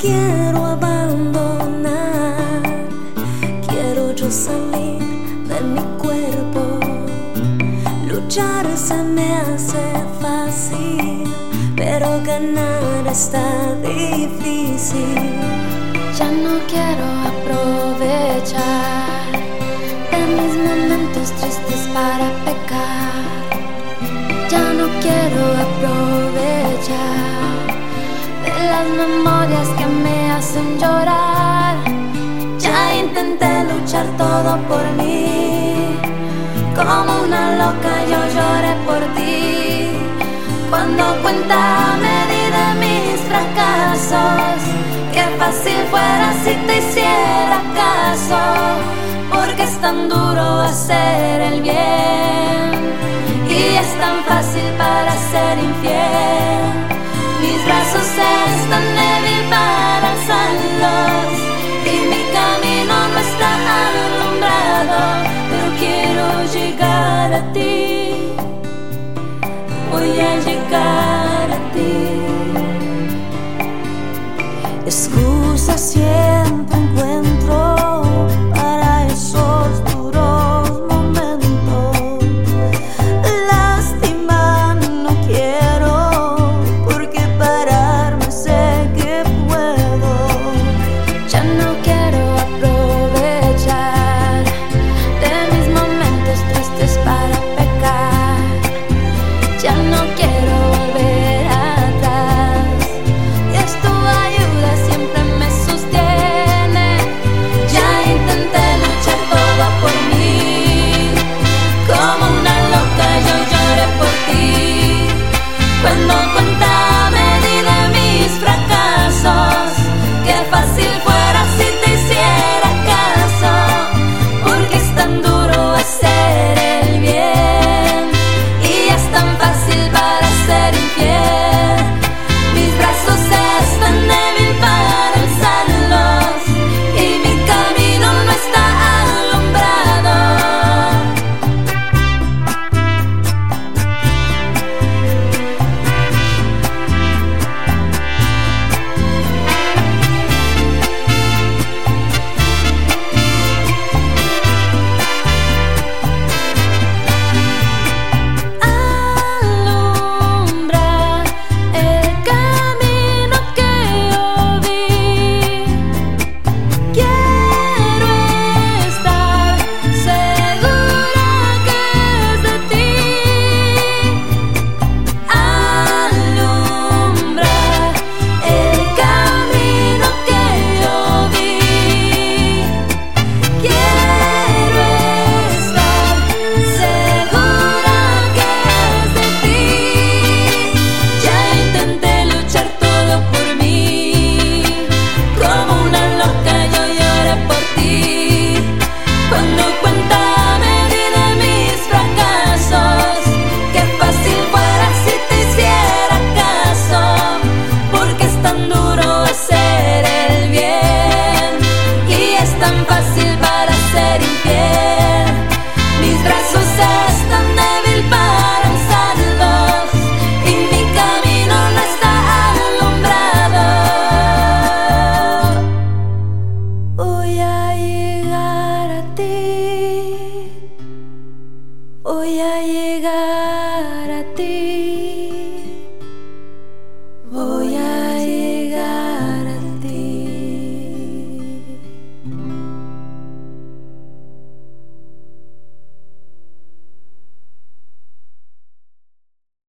quiero abandonar. Quiero yo salir de mi cuerpo. Luchar se me hace fácil, pero ganar está difícil. Ya no quiero aprovechar de mis momentos tristes para pecar. Ya no quiero aprovechar las memorias que me hacen llorar. Ya intenté luchar todo por mí, como una loca yo lloré por ti. Cuando cuenta me di de mis fracasos, qué fácil fuera si te hiciera caso, porque es tan duro hacer el bien y es tan fácil para ser infiel. ti, voy a llegar a ti. Excusa siempre encuentro para esos duros momentos. Lástima no quiero, porque pararme sé que puedo. Ya no quiero.